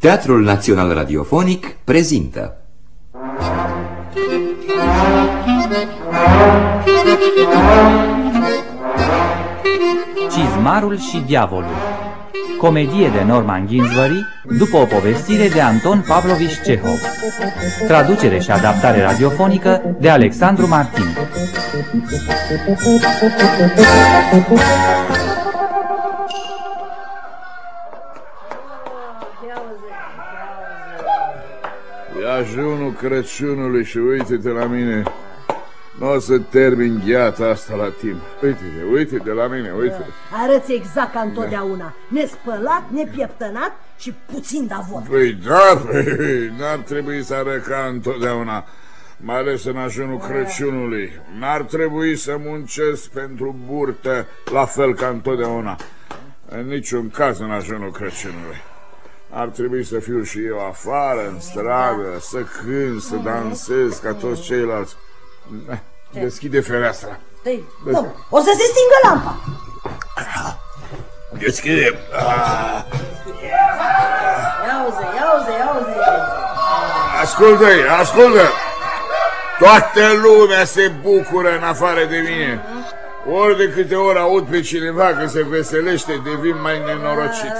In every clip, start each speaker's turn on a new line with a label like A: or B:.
A: Teatrul Național Radiofonic prezintă.
B: Cizmarul și diavolul. Comedie de Norman Ginsbury după o povestire de Anton Pavlovich Cehov. Traducere și adaptare radiofonică de Alexandru Martin
C: ajunul Crăciunului și uite-te la mine. Nu o să termin gheata asta la timp. Uite-te, uite-te la mine, uite-te.
D: Arăți exact ca întotdeauna. Nespălat, nepieptănat și puțin davot.
C: Păi da, păi, n-ar trebui să arăt ca întotdeauna. Mai ales în ajunul Crăciunului. N-ar trebui să muncesc pentru burtă la fel ca întotdeauna. În niciun caz în ajunul Crăciunului. Ar trebui să fiu și eu afară, în stradă, să cânt, să dansez ca toți ceilalți. Deschide fereastra.
D: Ei, bun, o să se stingă lampa.
C: Deschide. Ah,
D: Ia uze, ia uze, ia uze.
C: ascultă ascultă. Toată lumea se bucură în afară de mine. Ori de câte ori aud pe cineva că se veselește, devin mai nenorocit.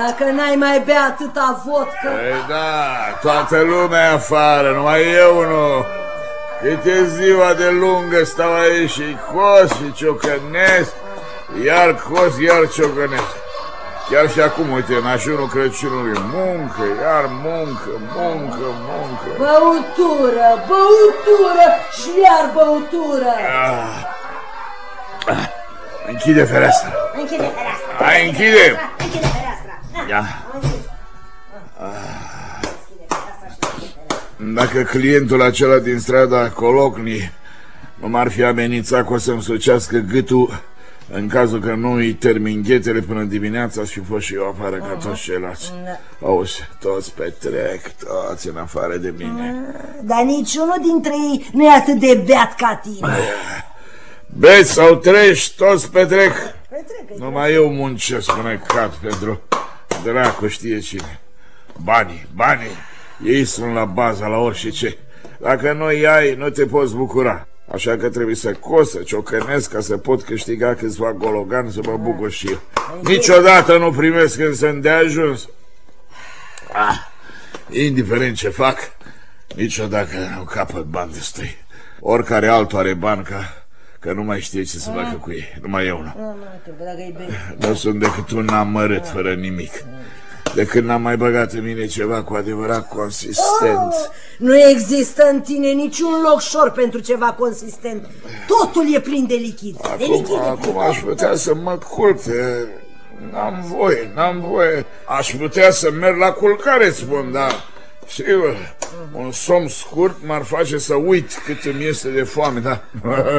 D: Dacă n-ai mai bea atâta vodcă...
C: Păi da, toată lumea e afară, numai eu nu. Câte ziua de lungă stau aici și cos și ciocănesc, iar cos, iar ciocănesc. Chiar și acum, uite, în ajunul Crăciunului, muncă, iar muncă, muncă, muncă.
D: Băutură, băutură și iar băutură.
C: Ah. Ah. Închide fereastra.
D: Închide fereastra.
C: Hai, închide.
D: Închide fereastra.
C: Ia.
D: Am zis.
C: Dacă clientul acela din strada Colocni nu m-ar fi amenințat că o să-mi sucească gâtul în cazul că nu îi termin ghetele până dimineața și fost și eu afară ca toți ceilalți. Auzi, toți petrec, toți în afară de mine.
D: Dar niciunul dintre ei nu e atât de beat ca tine.
C: Beți sau trești, toți petrec.
D: Petrec,
C: Numai eu muncesc până cad pentru dracu știe cine. Banii, banii, ei sunt la baza la orice ce. Dacă nu ai, nu te poți bucura. Așa că trebuie să cos, să ciocănesc ca să pot câștiga câțiva gologani să mă bucur și eu. Niciodată nu primesc când sunt de ajuns. Ah, indiferent ce fac, niciodată nu capăt bani destui. Oricare altul are bani ca, că nu mai știe ce să facă cu ei. Numai eu nu.
D: Nu, nu, trebuie dacă e bine.
C: Nu sunt decât un amărât fără nimic. De când n-am mai băgat în mine ceva cu adevărat consistent.
D: Nu există în tine niciun loc șor pentru ceva consistent. Totul e plin de lichid. De
C: Acum,
D: lichid e plin.
C: acum aș putea să mă culc. e, N-am voie, n-am voie. Aș putea să merg la culcare, spun, dar... Sigur, un somn scurt m-ar face să uit cât îmi este de foame, da?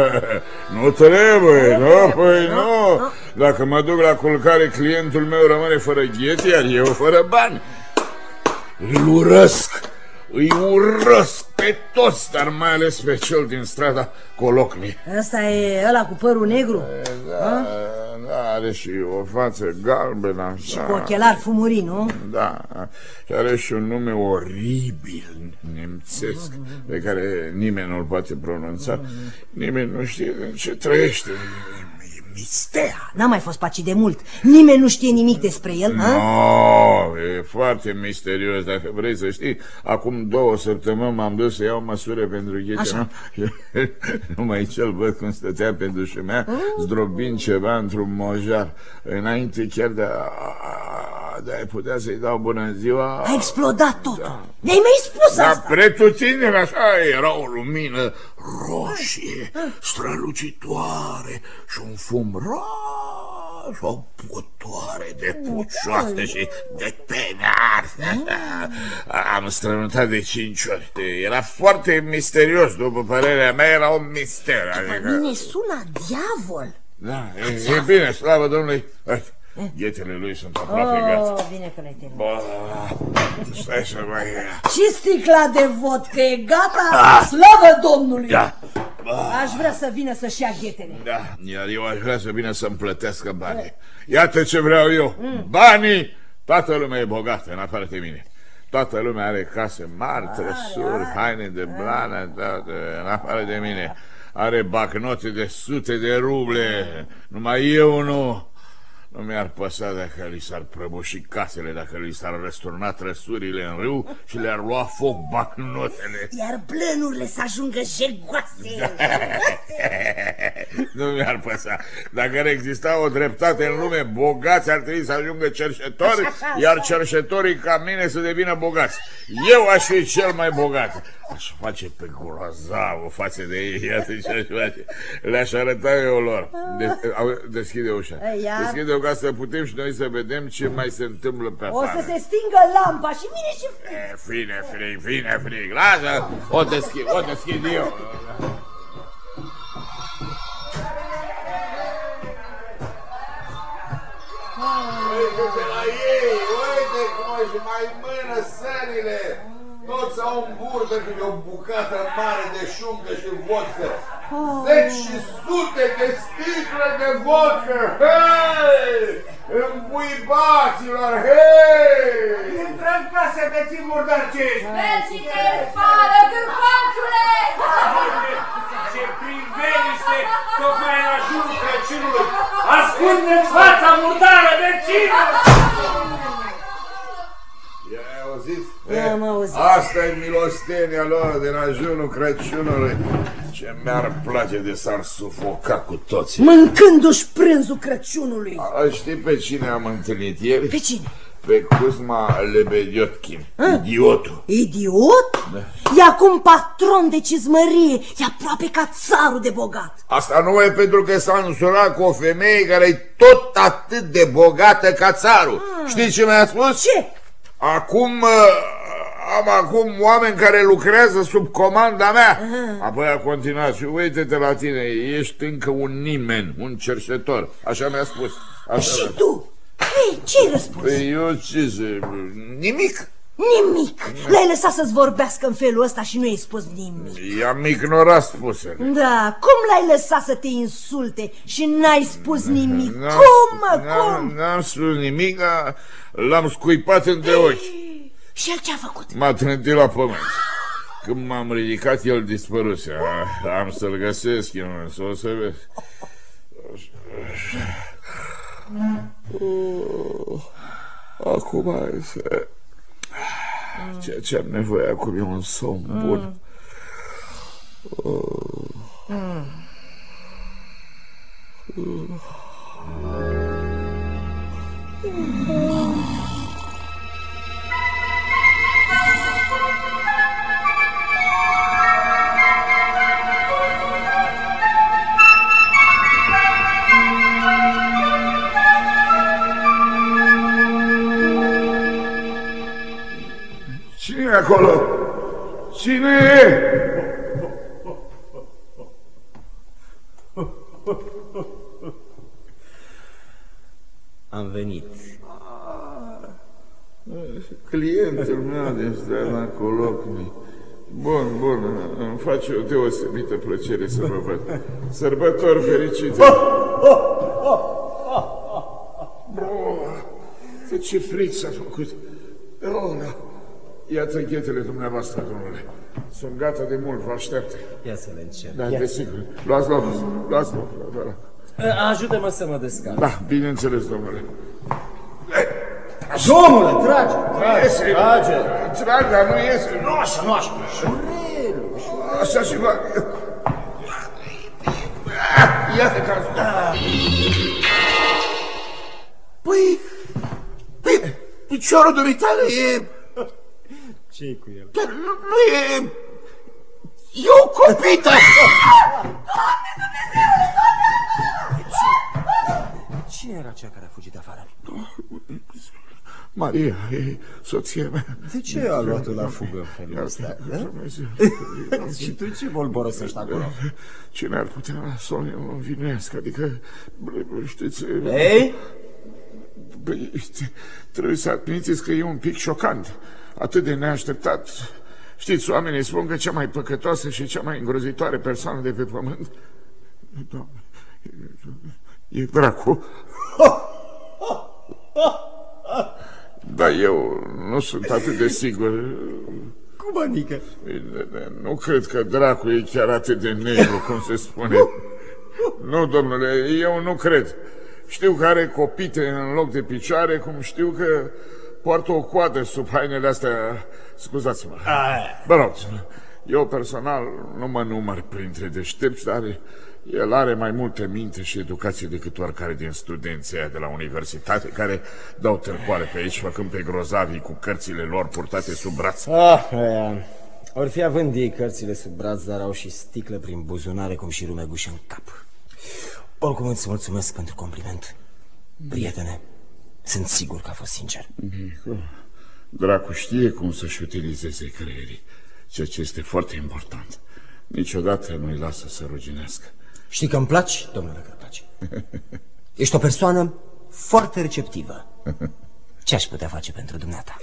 C: nu trebuie, nu, păi nu. Dacă mă duc la culcare, clientul meu rămâne fără ghete, iar eu fără bani. Îl urăsc, îi urăsc pe toți, dar mai ales pe cel din strada Colocni.
D: Asta e ăla cu părul negru
C: Da, da, are și o față galbenă
D: și
C: așa.
D: cu ochelari fumurii, nu?
C: Da, și are și un nume oribil nemțesc pe care nimeni nu-l poate pronunța. Nimeni nu știe în ce trăiește. E mister.
D: N-a mai fost paci de mult. Nimeni nu știe nimic despre el, ha?
C: No, e foarte misterios, dacă vrei să știi. Acum două săptămâni m-am dus să iau măsură pentru ghete,
D: Așa.
C: nu? Numai cel văd cum stătea pe dușumea,
D: Oh.
C: zdrobind ceva într-un mojar. Înainte chiar de a, de a putea să-i dau bună ziua...
D: A explodat totul. Ne-ai mai spus
C: Dar
D: asta.
C: pretutindeni așa era o lumină roșie, strălucitoare și un fum roș, o putoare de pucioase și de penar. Am strănutat de cinci ori. Era foarte misterios, după părerea mea, era un mister. Adică...
D: Mine sună diavol.
C: Da, e, e bine, slavă Domnului. Hai, Ghetele lui sunt aproape gata.
D: Oh, bine că l-ai terminat.
C: Bă, stai să mai...
D: Și sticla de vodcă e gata? Slavă Domnului!
C: Da.
D: Aș vrea să vină să-și ia ghetele.
C: Da, iar eu aș vrea să vină să-mi plătească banii. Iată ce vreau eu. Banii Toată lumea e bogată, în afară de mine. Toată lumea are case mari, trăsuri, haine de blană, toată, în afară de mine. Are bacnote de sute de ruble, numai eu nu. Nu mi-ar păsa dacă li s-ar prăbuși casele, dacă li s-ar răsturna trăsurile în râu și le-ar lua foc bacnotele.
D: Iar plănurile să ajungă jegoase.
C: nu mi-ar păsa. Dacă ar exista o dreptate în lume, bogați ar trebui să ajungă cerșetori, iar cerșetorii ca mine să devină bogați. Eu aș fi cel mai bogat. Aș face pe o față de ei, iată ce aș face. Le-aș arăta eu lor. deschide ușa. Deschide o ca să putem și noi să vedem ce mai se întâmplă pe afară.
D: O să se stingă lampa și vine și
C: frig. vine frig, vine frig. Lasă, o deschid, o deschid eu. Uite-te la ei, uite cum își mai mână sările. Toți au în burtă câte o bucată mare de șuncă și vodcă. Zeci și sute de sticle de vodcă. Hei! Îmbuibaților, hei!
E: Intră în casă, beții murdărcești!
F: Mergi te fară, gârbanciule!
E: Ce priveliște tocmai în ajunul Crăciunului! Ascunde-ți fața murdară, bețină!
C: Am auzit. Asta e milostenia lor din ajunul Crăciunului. Ce mi-ar place de s-ar sufoca cu toți.
D: Mâncându-și prânzul Crăciunului.
C: A, știi pe cine am întâlnit ieri?
D: Pe cine?
C: Pe Cusma Lebediotkin, idiotul.
D: Idiot? Da. E acum patron de cizmărie, e aproape ca țarul de bogat.
C: Asta nu e pentru că s-a însurat cu o femeie care e tot atât de bogată ca țarul. Hmm. Știi ce mi-a spus?
D: Ce?
C: Acum am acum oameni care lucrează sub comanda mea. Aha. Apoi a continuat și uite-te la tine, ești încă un nimeni, un cerșetor. Așa mi-a spus. Așa
D: și tu? Ei, ce-ai răspuns?
C: Păi eu ce să... Nimic.
D: Nimic. L-ai lăsat să-ți vorbească în felul ăsta și nu i-ai spus nimic.
C: I-am ignorat spusele.
D: Da, cum l-ai lăsat să te insulte și n-ai spus nimic? Cum, mă, cum?
C: N-am spus nimic, l-am scuipat între ochi.
D: Și el ce-a făcut?
C: M-a trântit la pământ. Când m-am ridicat, el dispăruse. Am să-l găsesc eu, însă o să vezi. Acum este... Ceea ce am nevoie acum e un somn bun. Mm. Cine acolo? Cine e?
G: Am venit.
C: Clientul meu din strada Colocni. Bun, bun, îmi face o deosebită plăcere să vă văd. Sărbători fericite! Bun, ce fric s-a făcut! Oh, da. Iată ghetele dumneavoastră, domnule. Sunt gata de mult, vă aștept.
G: Ia să le încerc.
C: Da, desigur. Luați loc, luați loc.
G: Ajută-mă să mă descarc.
C: Da, bineînțeles, domnule.
G: Domnule, trage! Trage!
C: Trage! Trage, dar nu iese.
G: Nu așa, nu așa.
C: Așa și va... Iată că Păi, păi, piciorul dumitale e
G: ce cu el?
C: Dar nu e... E o copită!
D: Doamne Dumnezeule,
G: Doamne! Cine era cea care a fugit afară?
C: Maria, e soția mea.
G: De ce a luat-o la fugă în felul ăsta? Și tu ce bolborosești acolo?
C: Cine ar putea să o învinuiască? Adică, știți...
G: Ei?
C: Păi, trebuie să admiteți că e un pic șocant atât de neașteptat. Știți, oamenii spun că cea mai păcătoasă și cea mai îngrozitoare persoană de pe pământ Doamne, e dracu. Dar eu nu sunt atât de sigur.
G: Cum adică?
C: Nu cred că dracul e chiar atât de negru, cum se spune. Nu, domnule, eu nu cred. Știu că are copite în loc de picioare, cum știu că poartă o coadă sub hainele astea. Scuzați-mă. Bă rog, eu personal nu mă număr printre deștepți, dar el are mai multă minte și educație decât oricare din studenții aia de la universitate care dau târcoare pe aici făcând pe grozavii cu cărțile lor purtate sub braț.
G: Ah, aia. Ori fi având ei cărțile sub braț, dar au și sticlă prin buzunare, cum și rumeguș în cap. Oricum îți mulțumesc pentru compliment. Prietene, sunt sigur că a fost sincer.
C: Dracu știe cum să-și utilizeze creierii, ceea ce este foarte important. Niciodată nu-i lasă să ruginească.
G: Știi că îmi placi, domnule Cărpaci? Ești o persoană foarte receptivă. Ce aș putea face pentru dumneata?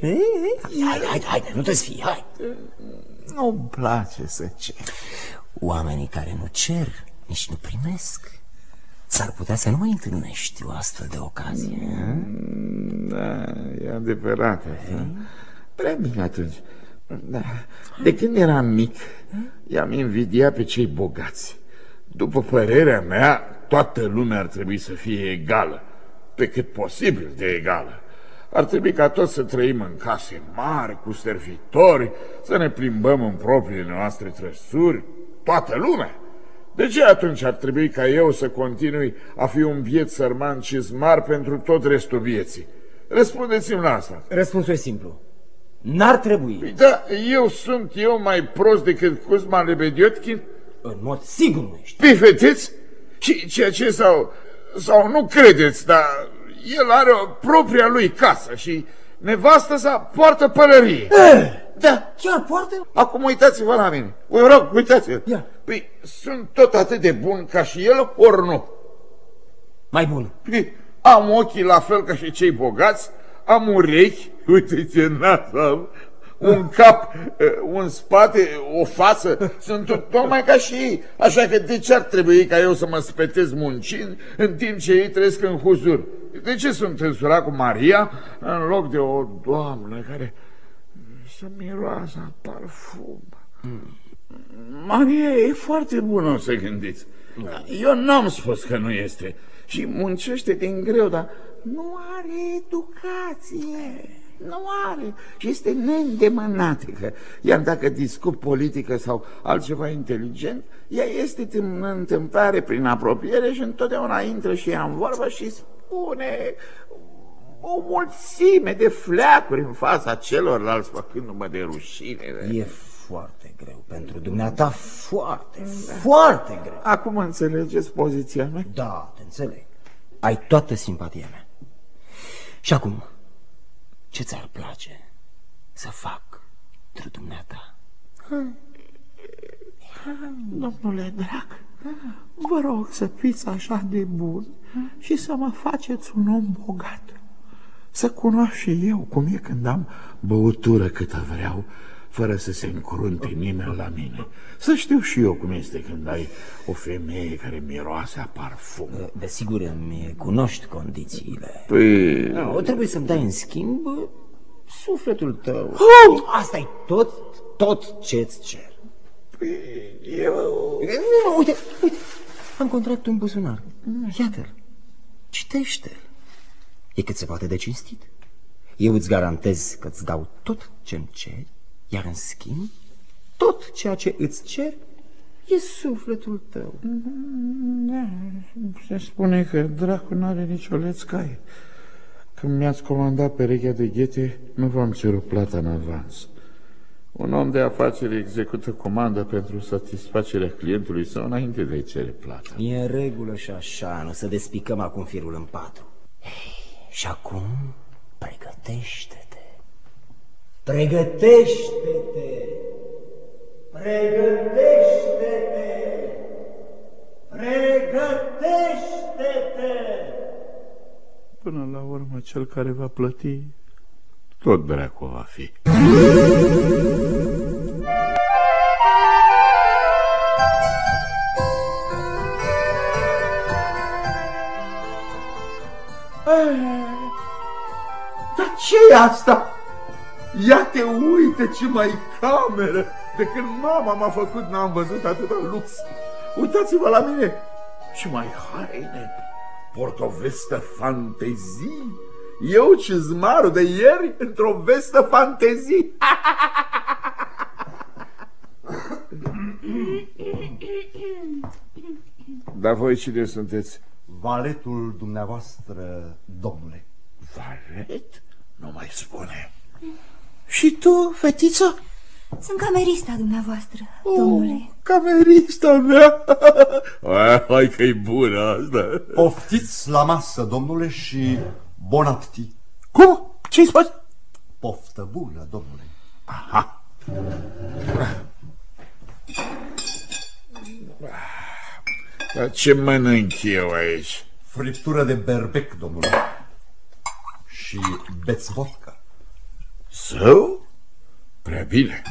G: Hai, hai, hai, nu te fii, hai.
C: Nu-mi place să cer.
G: Oamenii care nu cer, nici nu primesc. S-ar putea să nu mai întâlnești o astfel de ocazie.
C: Da, e adevărat asta. Prea bine atunci. Da. De când eram mic, i-am invidiat pe cei bogați. După părerea mea, toată lumea ar trebui să fie egală, pe cât posibil de egală. Ar trebui ca toți să trăim în case mari, cu servitori, să ne plimbăm în propriile noastre trăsuri, toată lumea. De ce atunci ar trebui ca eu să continui a fi un biet sărman cizmar pentru tot restul vieții? Răspundeți-mi la asta.
G: Răspunsul e simplu. N-ar trebui.
C: Da, eu sunt eu mai prost decât Cuzma Lebediotkin?
G: În mod sigur nu ești.
C: Păi, vedeți? Și ceea ce sau, sau nu credeți, dar el are o propria lui casă și nevastă sa poartă pălărie. Da.
G: Chiar poartă?
C: Acum uitați-vă la mine. Vă rog, uitați-vă.
G: Ia.
C: Păi sunt tot atât de bun ca și el, ori nu?
G: Mai bun.
C: Păi, am ochii la fel ca și cei bogați, am urechi, uite ce nas un cap, un spate, o față, sunt tot, tocmai ca și ei. Așa că de ce ar trebui ca eu să mă spetez muncind în timp ce ei trăiesc în huzur? De ce sunt însurat cu Maria în loc de o doamnă care să miroasă a parfum? Maria e foarte bună, să gândiți. Eu n-am spus că nu este. Și muncește din greu, dar nu are educație. Nu are. Și este neîndemânatică. Iar dacă discut politică sau altceva inteligent, ea este în întâmplare prin apropiere și întotdeauna intră și ea în vorbă și spune o mulțime de fleacuri în fața celorlalți făcându-mă de rușine.
G: E foarte greu pentru dumneata, foarte, foarte greu.
C: Acum înțelegeți poziția mea?
G: Da, te înțeleg. Ai toată simpatia mea. Și acum, ce ți-ar place să fac pentru dumneata?
C: Domnule drag, vă rog să fiți așa de bun și să mă faceți un om bogat. Să cunosc și eu cum e când am băutură câtă vreau, fără să se încurunte nimeni la mine. Să știu și eu cum este când ai o femeie care miroase a parfum.
G: Desigur, îmi cunoști condițiile.
C: Păi...
G: Nu, trebuie să-mi dai în schimb sufletul tău.
C: Oh!
G: Asta e tot, tot ce-ți cer.
C: Păi, eu...
G: Uite, uite, am contractul în buzunar. Iată-l, citește-l. E cât se poate de cinstit. Eu îți garantez că îți dau tot ce-mi ceri, iar în schimb, tot ceea ce îți cer e sufletul tău.
C: Da, se spune că dracu n-are nicio lețcaie. Când mi-ați comandat perechea de ghete, nu v-am cerut plata în avans. Un om de afaceri execută comandă pentru satisfacerea clientului său înainte de a-i cere plata.
G: E în regulă și așa, nu să despicăm acum firul în patru. Și acum, pregătește-te. Pregătește-te! Pregătește-te! Pregătește-te!
C: Până la urmă, cel care va plăti, tot dracu va fi.
H: Ce e asta? Ia te uite ce mai cameră! De când mama m-a făcut n-am văzut atâta lux. Uitați-vă la mine! Și mai haine! Port o vestă fantezii! Eu cizmarul de ieri într-o vestă fantezii!
C: Dar voi cine sunteți?
H: Valetul dumneavoastră, domnule.
C: Valet? Nu mai spune. Și tu, fetiță?
F: Sunt camerista dumneavoastră, domnule.
C: Camerista mea! Hai, hai că-i bună asta.
H: Poftiți la masă, domnule, și bon appetit.
C: Cum? Ce-i spus?
H: Poftă bună, domnule.
C: Aha. Dar ce mănânc eu aici?
H: Friptură de berbec, domnule. Și beți vodka.
C: Său? Prea bine.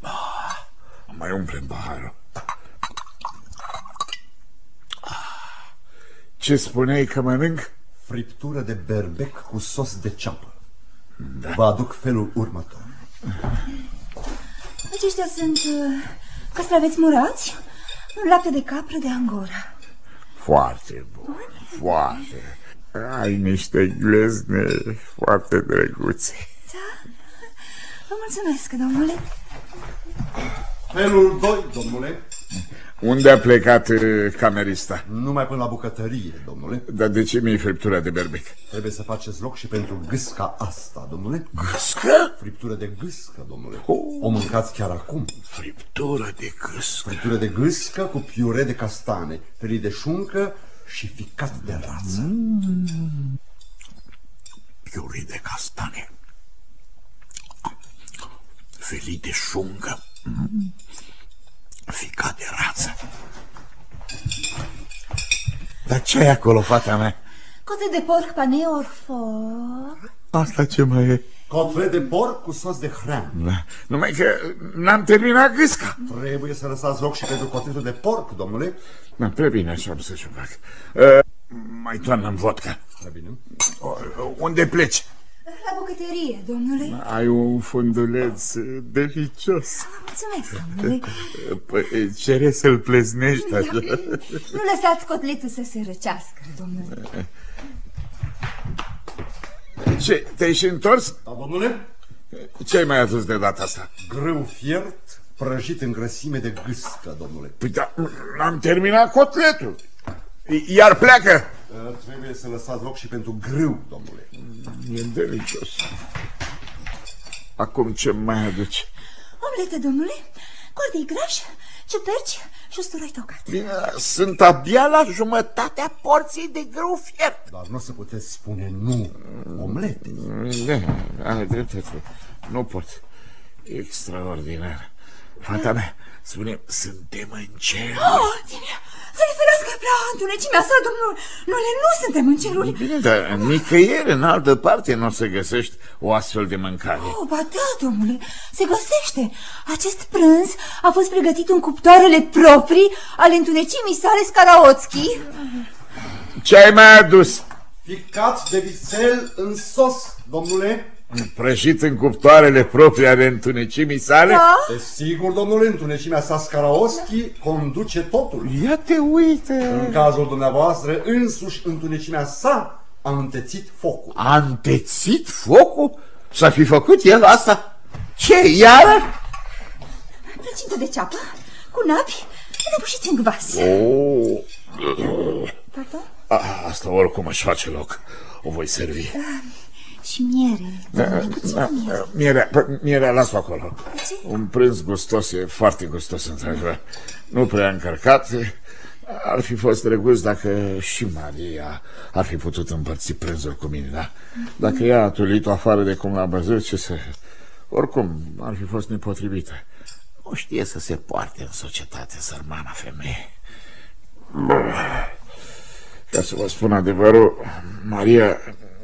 C: Ah, mai umple paharul. Ah, Ce spuneai că mănânc?
H: Friptură de berbec cu sos de ceapă. Da. Vă aduc felul următor.
F: Aceștia sunt uh, castraveți murați, un lapte de capră de Angora.
C: Foarte bun, foarte. Ai niște glezne foarte drăguțe.
F: Da? Vă mulțumesc, domnule.
H: Felul 2, domnule.
C: Unde a plecat uh, camerista?
H: Numai până la bucătărie, domnule.
C: Dar de ce mi-e friptura de berbec?
H: Trebuie să faceți loc și pentru gâsca asta, domnule.
C: Gâscă?
H: Friptură de gâscă, domnule.
C: Oh.
H: O mâncați chiar acum.
C: Friptură de gâscă.
H: Friptură de gâscă cu piure de castane, felii de șuncă și ficat de rață.
C: Mm. Piure de castane. Felii de șuncă. Mm. Ficat de rață. Dar ce e acolo, fata mea?
F: Cote de porc pane orfor.
C: Asta ce mai e?
H: Cotlet de porc cu sos de hrean.
C: Da. Numai că n-am terminat gâsca.
H: Trebuie să lăsați loc și pentru cotletul de porc, domnule.
C: Da, prea bine așa am să-și fac. Uh, mai toarnă în vodka.
H: Prea bine.
C: Uh, unde pleci?
F: La bucătărie, domnule.
C: Ai un funduleț delicios.
F: Mulțumesc, domnule.
C: Păi, cere să-l pleznești așa.
F: Nu lăsați cotletul să se răcească, domnule.
C: Ce, te-ai și întors?
H: Da, domnule?
C: Ce ai mai adus de data asta?
H: Grâu fiert, prăjit în grăsime de gâscă, domnule.
C: Păi da, n-am terminat cotletul. Iar pleacă.
H: Uh, Trebuie să lăsați loc și pentru grâu, domnule.
C: E delicios. Acum ce mai aduci?
F: Omlete, domnule, cordei grași, ciuperci și usturoi tocat.
C: Bine, sunt abia la jumătatea porției de grâu fiert.
H: Dar nu o să puteți spune nu. Omlete.
C: Da, ai dreptate. Nu pot. Extraordinar. Fata mea, spune, suntem în cer.
F: Oh, tine, să ne ferească prea întunecimea sa, domnul. Noi nu suntem în ceruri.
C: Bine, dar nicăieri în altă parte nu o să găsești o astfel de mâncare.
F: Oh, ba da, domnule, se găsește. Acest prânz a fost pregătit în cuptoarele proprii ale întunecimii sale Scaraotski.
C: Ce ai mai adus?
H: Ficat de vițel în sos, domnule.
C: Prăjit în cuptoarele proprii ale întunecimii sale?
F: Da?
H: Desigur, domnule, întunecimea sa Scaraoschi conduce totul.
C: Ia te uite!
H: În cazul dumneavoastră, însuși întunecimea sa a întețit focul.
C: A întețit focul? Să fi făcut el asta? Ce, iară?
F: Plăcintă de ceapă, cu napi, răbușiți în gvas.
C: Oh.
F: Pardon?
C: A, asta oricum își face loc. O voi servi.
F: Și miere, domnule, puțin
C: Da,
F: miere.
C: Mierea, pă- mierea las-o acolo.
F: Ce?
C: Un prânz gustos, e foarte gustos, într-adevăr. Nu prea încărcat. Ar fi fost drăguț dacă și Maria ar fi putut împărți prânzul cu mine, da? Dacă ea a tulit-o afară de cum l-a văzut, ce să... Oricum, ar fi fost nepotrivită. Nu știe să se poarte în societate, sărmana femeie. Ca să vă spun adevărul, Maria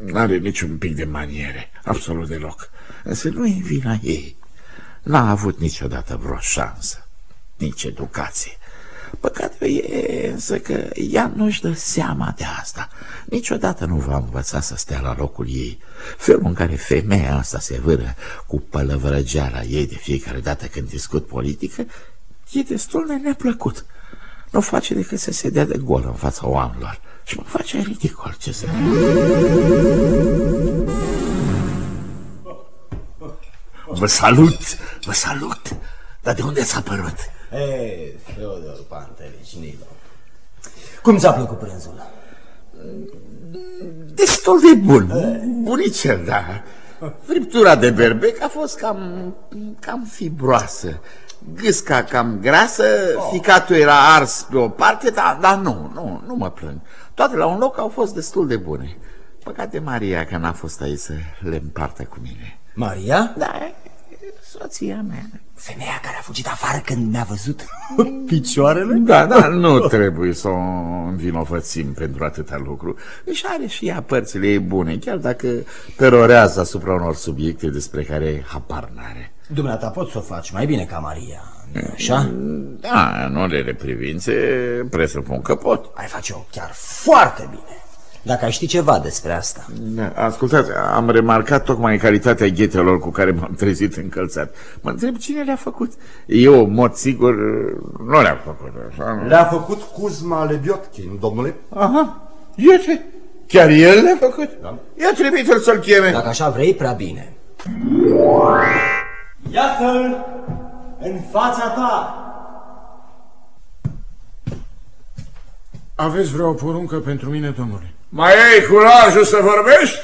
C: nu are niciun pic de maniere, absolut deloc. Însă nu e vina ei. N-a avut niciodată vreo șansă, nici educație. Păcatul e însă că ea nu-și dă seama de asta. Niciodată nu va învăța să stea la locul ei. Felul în care femeia asta se vâră cu pălăvrăgeala ei de fiecare dată când discut politică e destul de neplăcut. Nu face decât să se dea de gol în fața oamenilor și mă face ridicol, ce să Vă salut, vă salut! Dar de unde s-a apărut?
G: Ei, Feodor Pantelici, Nilo. Cum ți-a plăcut prânzul?
C: Destul de bun, bunicel, da. Friptura de berbec a fost cam, cam fibroasă. Gâsca cam grasă, ficatul era ars pe o parte, dar, dar nu, nu, nu mă plâng. Toate la un loc au fost destul de bune. Păcate Maria că n-a fost aici să le împartă cu mine.
G: Maria?
C: Da, soția mea.
G: Femeia care a fugit afară când mi-a văzut picioarele?
C: Da, da, nu trebuie să o învinovățim pentru atâta lucru. Își are și ea părțile ei bune, chiar dacă perorează asupra unor subiecte despre care habar n-are.
G: Dumneata poți să o faci mai bine ca Maria, nu așa?
C: Da, în unele privințe presupun că pot.
G: Ai face-o chiar foarte bine. Dacă ai ști ceva despre asta.
C: Da, ascultați, am remarcat tocmai calitatea ghetelor cu care m-am trezit încălțat. Mă întreb cine le-a făcut. Eu, în mod sigur, nu le-am făcut. Așa, nu?
H: Le-a făcut Kuzma Lebiotkin, domnule.
C: Aha, iată, chiar el le-a făcut? Da. Ia trimite-l să-l cheme.
G: Dacă așa vrei, prea bine.
I: Iată-l în fața ta!
J: Aveți vreo poruncă pentru mine, domnule?
K: Mai ai curajul să vorbești?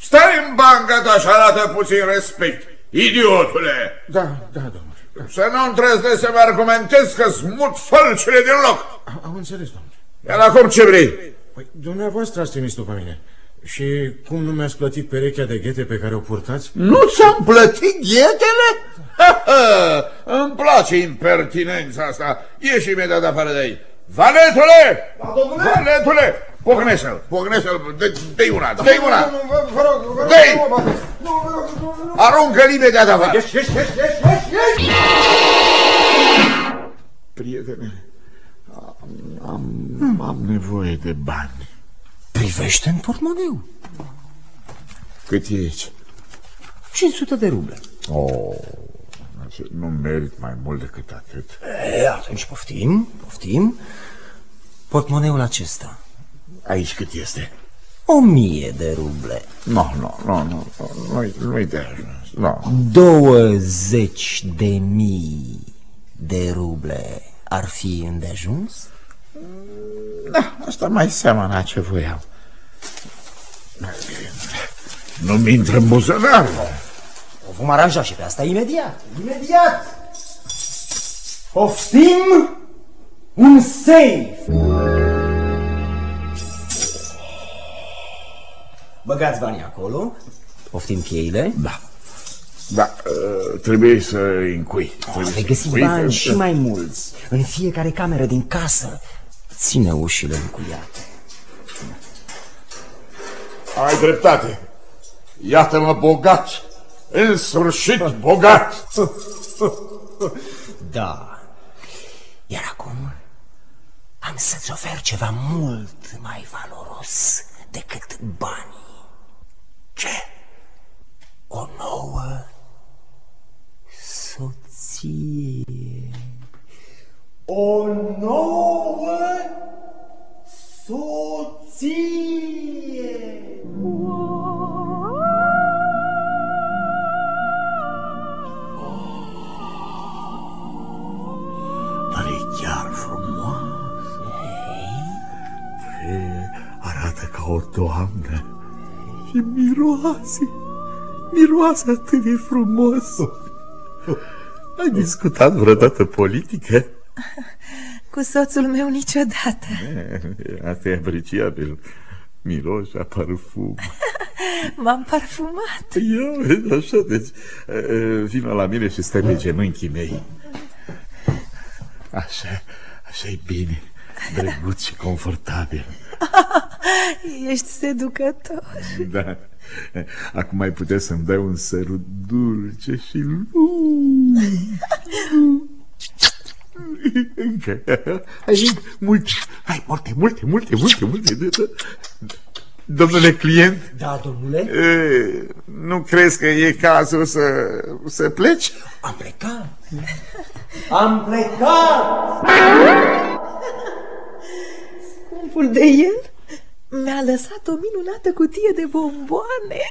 K: Stai în banca ta și arată puțin respect, idiotule!
J: Da, da, domnule. Da.
K: Să nu îndrăznesc să-mi argumentez că smut fălcile din loc!
J: Am înțeles, domnule.
K: Iar acum ce vrei?
J: Păi, dumneavoastră ați trimis după mine. Și cum nu mi-ați plătit perechea de ghete pe care o purtați?
K: Nu ți-am plătit ghetele? Ha, ha, îmi place impertinența asta. Ieși imediat afară de aici. Valetule!
H: Da, domnule!
K: Valetule! Pocnește-l, pocnește-l, dă-i una, dă-i una!
H: Vă rog, vă rog,
K: Dă-i!
H: nu mă bateți. Nu, vă rog, nu, nu.
K: Aruncă-l imediat afară!
H: Ieși, ieși, ieși, ieși, ieși, ieși!
C: Prietene, am, am, am nevoie de bani.
G: Privește în portmoneu.
C: Cât e aici?
G: 500 de ruble.
C: Oh, nu merit mai mult decât atât.
G: E, atunci poftim, poftim. Portmoneul acesta.
C: Aici cât este?
G: O mie de ruble.
C: Nu, nu, nu, nu, nu-i nu de ajuns, nu.
G: 20 de mii de ruble ar fi îndeajuns?
C: Da, asta mai seamănă a ce voiam. Nu-mi intră în buzunar.
G: O vom aranja și pe asta imediat.
I: Imediat! Poftim un safe!
G: Băgați banii acolo. Poftim cheile.
C: Da. Da, uh, trebuie să încui. Trebuie
G: Vei
C: să
G: găsi
C: încui,
G: bani
C: că-
G: și mai mulți. În fiecare cameră din casă. Ține ușile încuiate.
K: Ai dreptate. Iată-mă bogat. În sfârșit bogat.
G: Da. Iar acum am să-ți ofer ceva mult mai valoros decât banii.
C: Ce?
G: O nouă soție.
I: O nouă soție!
C: Ca o doamnă. Și miroase. Miroase atât de frumos. Ai discutat vreodată politică?
L: Cu soțul meu niciodată.
C: Asta e apreciabil. Miroși a parfum.
L: M-am parfumat.
C: Ia, așa, deci uh, vină la mine și stai pe genunchii mei. Așa, așa e bine, drăguț și confortabil.
L: Ești seducător.
C: Da, acum mai puteți să-mi dai un sărut dulce și lung. Încă. Hai, multe. Hai, multe, multe, multe, multe, multe. Domnule client?
G: Da, domnule?
C: E, nu crezi că e cazul să, să pleci?
G: Am plecat. Am plecat!
L: Scumpul de el mi-a lăsat o minunată cutie de bomboane.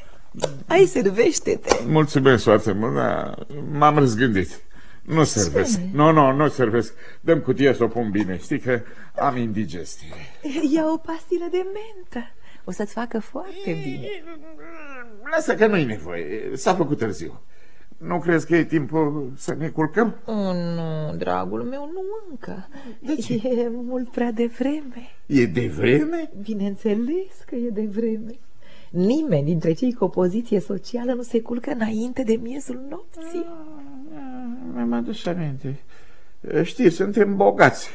L: Ai, servește-te.
C: Mulțumesc foarte mult, dar m-am răzgândit. Nu servesc. Nu, nu, nu servesc. Dăm cutia să o pun bine. Știi că am indigestie.
L: Ia o pastilă de mentă. O să-ți facă foarte bine.
C: Lasă că nu-i nevoie. S-a făcut târziu. Nu crezi că e timpul să ne culcăm?
L: Oh, nu, dragul meu, nu încă. De ce? E mult prea devreme.
C: E devreme?
L: Bineînțeles că e devreme. Nimeni dintre cei cu o poziție socială nu se culcă înainte de miezul nopții.
C: Mi-am adus aminte. Știți, suntem bogați.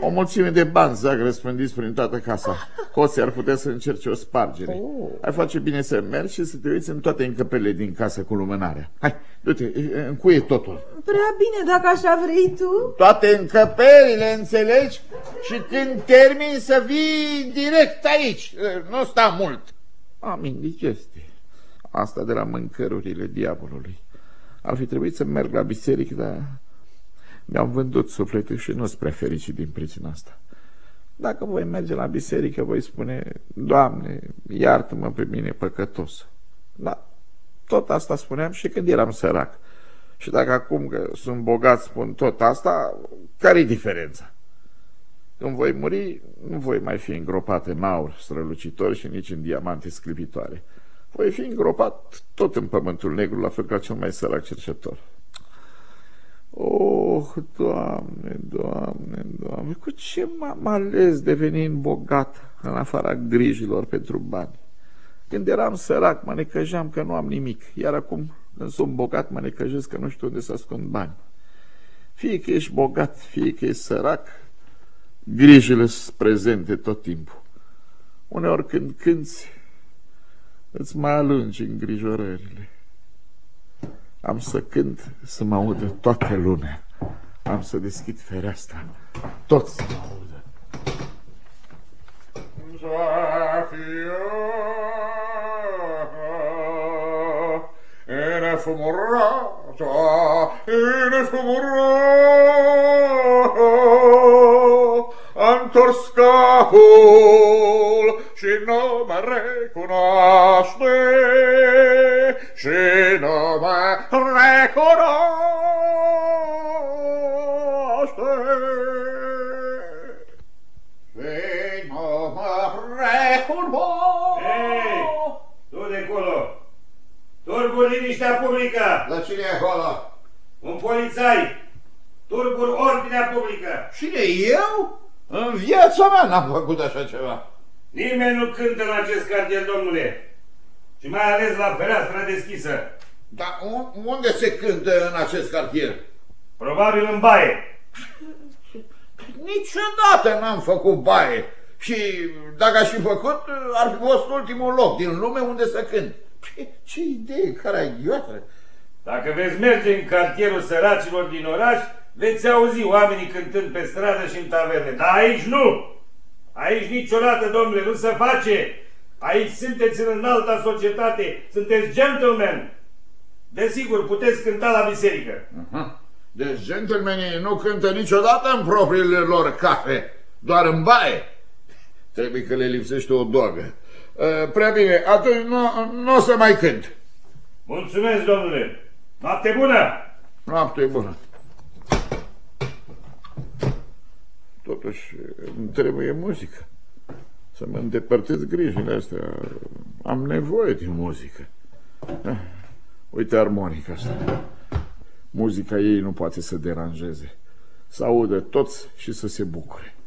C: O mulțime de bani zac răspândiți prin toată casa. Hoții ar putea să încerce o spargere.
L: Oh.
C: Ai face bine să mergi și să te uiți în toate încăperile din casă cu lumânarea. Hai, du-te, încuie totul.
L: Prea bine dacă așa vrei tu.
C: Toate încăperile, înțelegi? Și când termin să vii direct aici. Nu sta mult. Am indigestie. Asta de la mâncărurile diavolului. Ar fi trebuit să merg la biserică, dar mi-am vândut sufletul și nu sunt prea fericit din pricina asta. Dacă voi merge la biserică, voi spune, Doamne, iartă-mă pe mine păcătos. Da, tot asta spuneam și când eram sărac. Și dacă acum că sunt bogat spun tot asta, care-i diferența? Când voi muri, nu voi mai fi îngropat în aur strălucitor și nici în diamante sclipitoare. Voi fi îngropat tot în pământul negru, la fel ca cel mai sărac cercetător. Oh, Doamne, Doamne, Doamne, cu ce m-am ales devenind bogat în afara grijilor pentru bani? Când eram sărac, mă necăjeam că nu am nimic, iar acum, când sunt bogat, mă necăjesc că nu știu unde să ascund bani. Fie că ești bogat, fie că ești sărac, grijile sunt prezente tot timpul. Uneori când cânți, îți mai alungi îngrijorările. Am să cânt să mă audă toată lumea. Am să deschid fereastra. Toți să mă audă. Innefumorata, innefumorata, am întors capul și nu mă recunoaște, și nu mă recunoaște. Și nu mă recunoaște.
E: Hei, tu de acolo! Turburi liniștea publică!
C: La cine e acolo?
E: Un polițai! Turburi ordinea publică!
C: Cine, eu? În viața mea n-am făcut așa ceva.
E: Nimeni nu cântă în acest cartier, domnule. Și mai ales la fereastra deschisă.
C: Dar unde se cântă în acest cartier?
E: Probabil în baie.
C: Niciodată n-am făcut baie. Și dacă aș fi făcut, ar fi fost ultimul loc din lume unde să cânt. Ce, ce idee caragioasă!
E: Dacă veți merge în cartierul săracilor din oraș, veți auzi oamenii cântând pe stradă și în taverne. Dar aici nu! Aici niciodată, domnule, nu se face! Aici sunteți în înalta societate, sunteți gentlemen! Desigur, puteți cânta la biserică.
C: Aha. Deci gentlemenii nu cântă niciodată în propriile lor cafe, doar în baie. Trebuie că le lipsește o dogă. Uh, prea bine, atunci nu, nu o să mai cânt.
E: Mulțumesc, domnule. Noapte bună!
C: Noapte bună. Totuși, îmi trebuie muzică. Să mă îndepărtez grijile astea. Am nevoie de muzică. Ah, Uite armonica asta. Muzica ei nu poate să deranjeze. Să audă toți și să se bucure.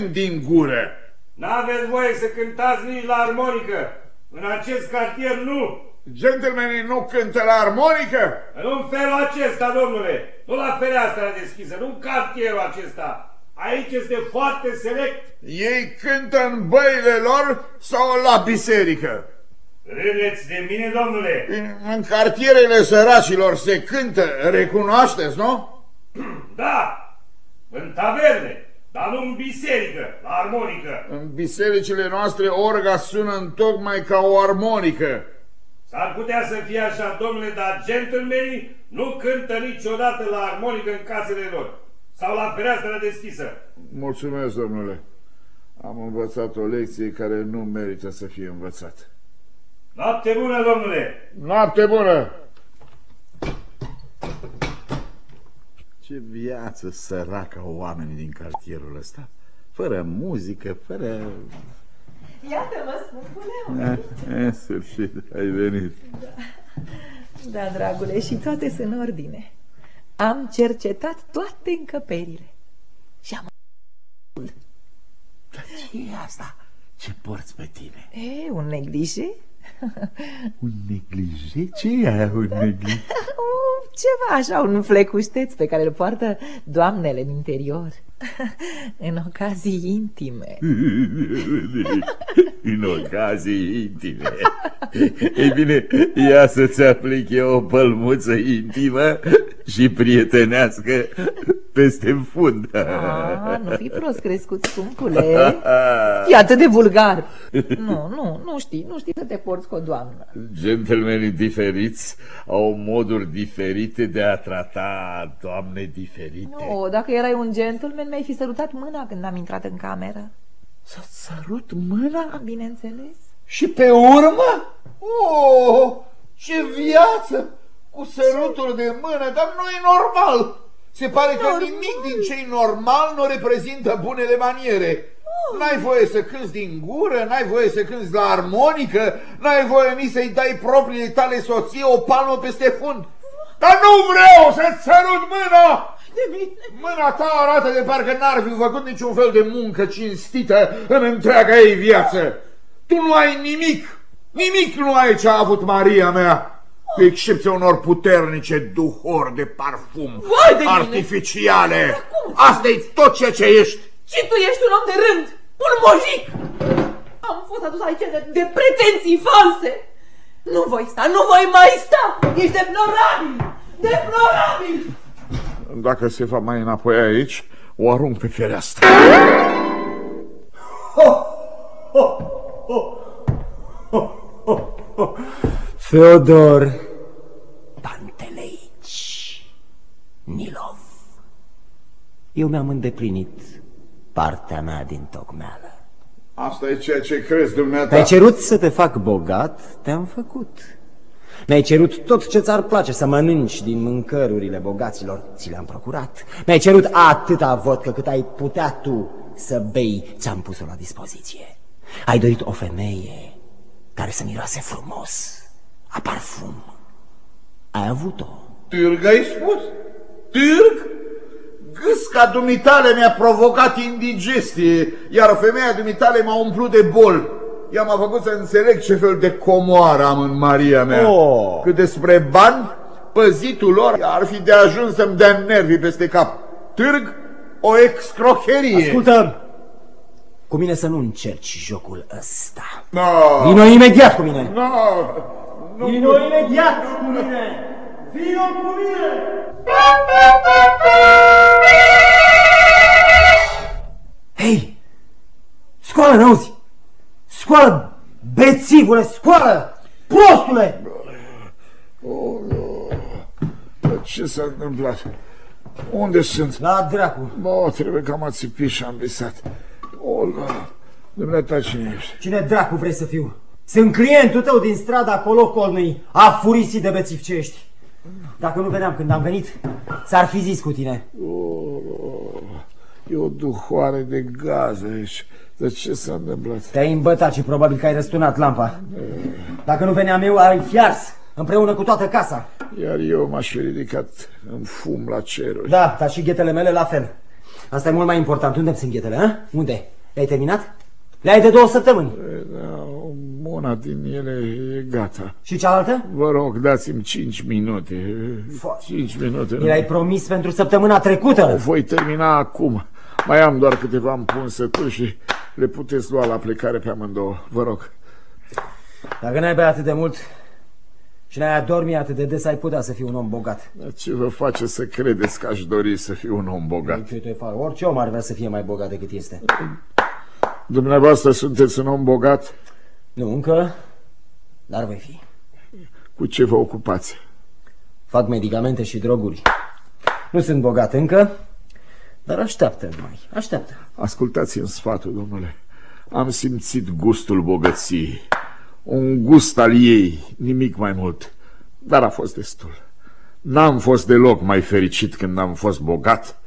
C: Nu mai cânt din gură.
E: N-aveți voie să cântați nici la armonică. În acest cartier nu.
C: Gentlemenii nu cântă la armonică?
E: Nu în felul acesta, domnule. Nu la fereastra deschisă, nu în cartierul acesta. Aici este foarte select.
C: Ei cântă în băile lor sau la biserică?
E: Râdeți de mine, domnule.
C: În, în cartierele săracilor se cântă, recunoașteți, nu?
E: Da, în taverne, dar nu în biserică, la armonică.
C: În bisericile noastre orga sună în tocmai ca o armonică.
E: S-ar putea să fie așa, domnule, dar gentlemenii nu cântă niciodată la armonică în casele lor sau la fereastra deschisă.
C: Mulțumesc, domnule. Am învățat o lecție care nu merită să fie învățată.
E: Noapte bună, domnule!
C: Noapte bună! Ce viață săracă oamenii din cartierul ăsta. Fără muzică, fără...
L: Iată-mă, scumpule.
C: În sfârșit, ai venit.
L: Da. da, dragule, și toate sunt în ordine. Am cercetat toate încăperile. Și am...
C: Dar ce e asta? Ce porți pe tine?
L: E, un neglije?
C: Un neglije? Ce e aia un neglije?
L: Ceva așa, un flecușteț pe care îl poartă doamnele în interior. În ocazii intime.
C: În ocazii intime. Ei bine, ia să-ți aplic eu o pălmuță intimă și prietenească peste fund.
L: A, Nu fi prost crescut, scumpule. E atât de vulgar Nu, nu, nu știi, nu știi să te porți cu o doamnă
C: Gentlemenii diferiți au moduri diferite de a trata doamne diferite
L: Nu, dacă erai un gentleman mi-ai fi sărutat mâna când am intrat în cameră
C: Să-ți sărut mâna?
L: Bineînțeles
C: Și pe urmă? Oh, ce viață! Cu sărutul de mână, dar nu e normal Se pare că normal. nimic din ce normal nu reprezintă bunele maniere N-ai voie să cânți din gură, n-ai voie să cânți la armonică, n-ai voie nici să-i dai propriei tale soție o palmă peste fund. Dar nu vreau să-ți sărut mâna!
L: De bine.
C: Mâna ta arată de parcă n-ar fi făcut niciun fel de muncă cinstită în întreaga ei viață. Tu nu ai nimic, nimic nu ai ce a avut Maria mea, cu excepția unor puternice duhori de parfum
L: Vai de
C: artificiale. Asta e tot ceea ce ești.
L: Și tu ești un om de rând, un mojic! Am fost adus aici de, de pretenții false! Nu voi sta, nu voi mai sta! Ești deplorabil! Deplorabil!
C: Dacă se va mai înapoi aici, o arunc pe fereastră.
G: Feodor Panteleici Nilov Eu mi-am îndeplinit partea mea din tocmeală.
C: Asta e ceea ce crezi dumneata.
G: Mi-ai cerut să te fac bogat, te-am făcut. Mi-ai cerut tot ce ți-ar place să mănânci din mâncărurile bogaților, ți le-am procurat. Mi-ai cerut atâta vodcă cât ai putea tu să bei, ți-am pus-o la dispoziție. Ai dorit o femeie care să miroase frumos, a parfum. Ai avut-o.
C: Târg ai spus? Târg? Gâsca dumitale mi-a provocat indigestie, iar femeia dumitale m-a umplut de bol. Ea m-a făcut să înțeleg ce fel de comoară am în Maria mea.
G: Oh.
C: Cât despre bani, păzitul lor ar fi de ajuns să-mi dea nervii peste cap. Târg, o excrocherie.
G: Ascultă, cu mine să nu încerci jocul ăsta.
C: No.
G: Vino imediat cu mine.
C: No.
G: no. Vino imediat cu mine. Vino cu mine. Hei! Scoală, n-auzi? Scoală, bețivule, scoală! Prostule!
C: Oh, no. Ce s-a întâmplat? Unde sunt?
G: La dracu.
C: Bă, trebuie că am ațipit și am visat. Olga, dumneata cine ești?
G: Cine dracu vrei să fiu? Sunt clientul tău din strada acolo colnui, afurisit de bețiv ce ești. Dacă nu veneam când am venit, s-ar fi zis cu tine.
C: Oh, e o duhoare de gaz aici. De ce s-a întâmplat?
G: Te-ai îmbătat și probabil că ai răsturnat lampa. Dacă nu veneam eu, ai fi ars împreună cu toată casa.
C: Iar eu m-aș fi ridicat în fum la ceruri.
G: Da, dar și ghetele mele la fel. Asta e mult mai important. Unde sunt ghetele, a? Unde? Le-ai terminat? Le-ai de două săptămâni.
C: Da, una din ele e gata.
G: Și cealaltă?
C: Vă rog, dați-mi 5 minute. 5 minute.
G: Mi l-ai promis pentru săptămâna trecută.
C: O voi termina acum. Mai am doar câteva împunsături și le puteți lua la plecare pe amândouă. Vă rog.
G: Dacă n-ai bea atât de mult și n-ai adormi atât de des, ai putea să fii un om bogat.
C: Dar ce vă face să credeți că aș dori să fiu un om bogat?
G: Ce te fac? Orice om ar vrea să fie mai bogat decât este.
C: Dumneavoastră sunteți un om bogat?
G: Nu încă, dar voi fi.
C: Cu ce vă ocupați?
G: Fac medicamente și droguri. Nu sunt bogat încă, dar așteaptă mai, așteaptă.
C: Ascultați-mi sfatul, domnule. Am simțit gustul bogăției. Un gust al ei, nimic mai mult. Dar a fost destul. N-am fost deloc mai fericit când am fost bogat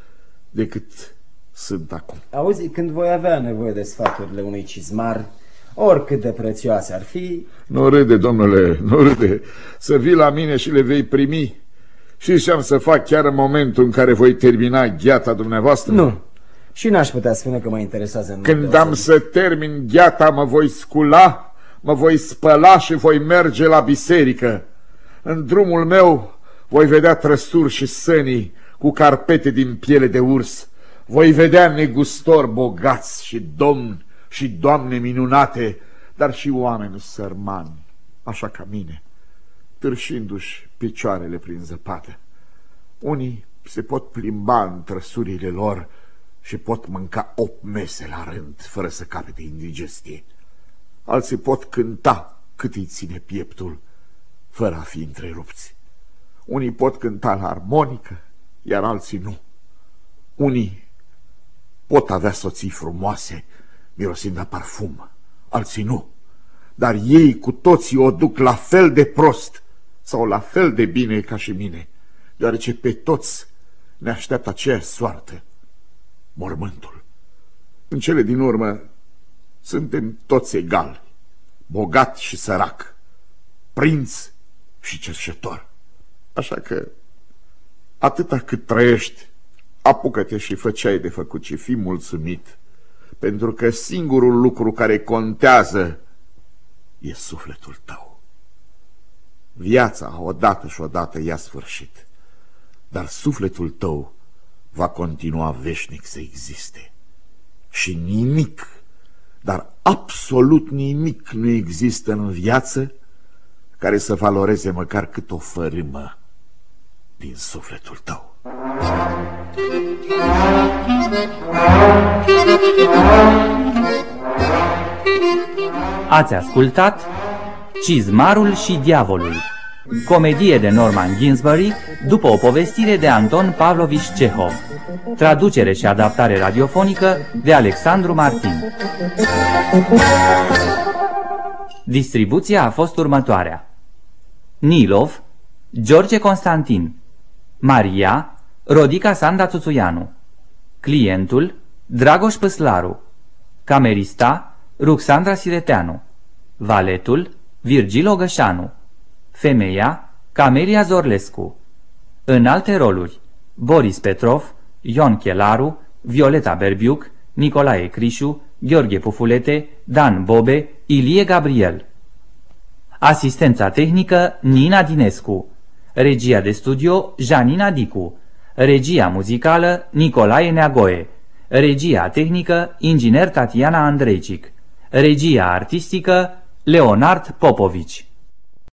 C: decât sunt acum.
G: Auzi, când voi avea nevoie de sfaturile unui cizmar, oricât de prețioase ar fi...
C: Nu râde, domnule, nu râde. Să vii la mine și le vei primi. Și ce am să fac chiar în momentul în care voi termina gheata dumneavoastră?
G: Nu. Și n-aș putea spune că mă interesează în
C: Când am să termin gheata, mă voi scula, mă voi spăla și voi merge la biserică. În drumul meu voi vedea trăsuri și sănii cu carpete din piele de urs. Voi vedea negustori bogați și domni și doamne minunate, dar și oameni sărmani, așa ca mine, târșindu-și picioarele prin zăpadă. Unii se pot plimba în trăsurile lor și pot mânca opt mese la rând, fără să capete indigestie. Alții pot cânta cât îi ține pieptul, fără a fi întrerupți. Unii pot cânta la armonică, iar alții nu. Unii pot avea soții frumoase, mirosind a parfum, alții nu. Dar ei cu toții o duc la fel de prost sau la fel de bine ca și mine, deoarece pe toți ne așteaptă aceeași soartă, mormântul. În cele din urmă suntem toți egali, bogat și sărac, prinț și cerșetor. Așa că, atâta cât trăiești, apucă-te și fă ce ai de făcut și fii mulțumit, pentru că singurul lucru care contează e sufletul tău. Viața, odată și odată, ia sfârșit, dar sufletul tău va continua veșnic să existe. Și nimic, dar absolut nimic nu există în viață care să valoreze măcar cât o fărâmă din sufletul tău.
B: Ați ascultat Cizmarul și Diavolul Comedie de Norman Ginsbury după o povestire de Anton Pavlovich Cehov. Traducere și adaptare radiofonică de Alexandru Martin. Distribuția a fost următoarea. Nilov George Constantin. Maria Rodica Sanda Tuțuianu Clientul Dragoș Păslaru. Camerista Ruxandra Sireteanu. Valetul Virgil Ogășanu. Femeia Camelia Zorlescu. În alte roluri Boris Petrov Ion Chelaru Violeta Berbiuc Nicolae Crișu Gheorghe Pufulete Dan Bobe Ilie Gabriel. Asistența tehnică Nina Dinescu. Regia de studio Janina Dicu Regia muzicală Nicolae Neagoe. Regia tehnică Inginer Tatiana Andrejcic Regia artistică Leonard Popovici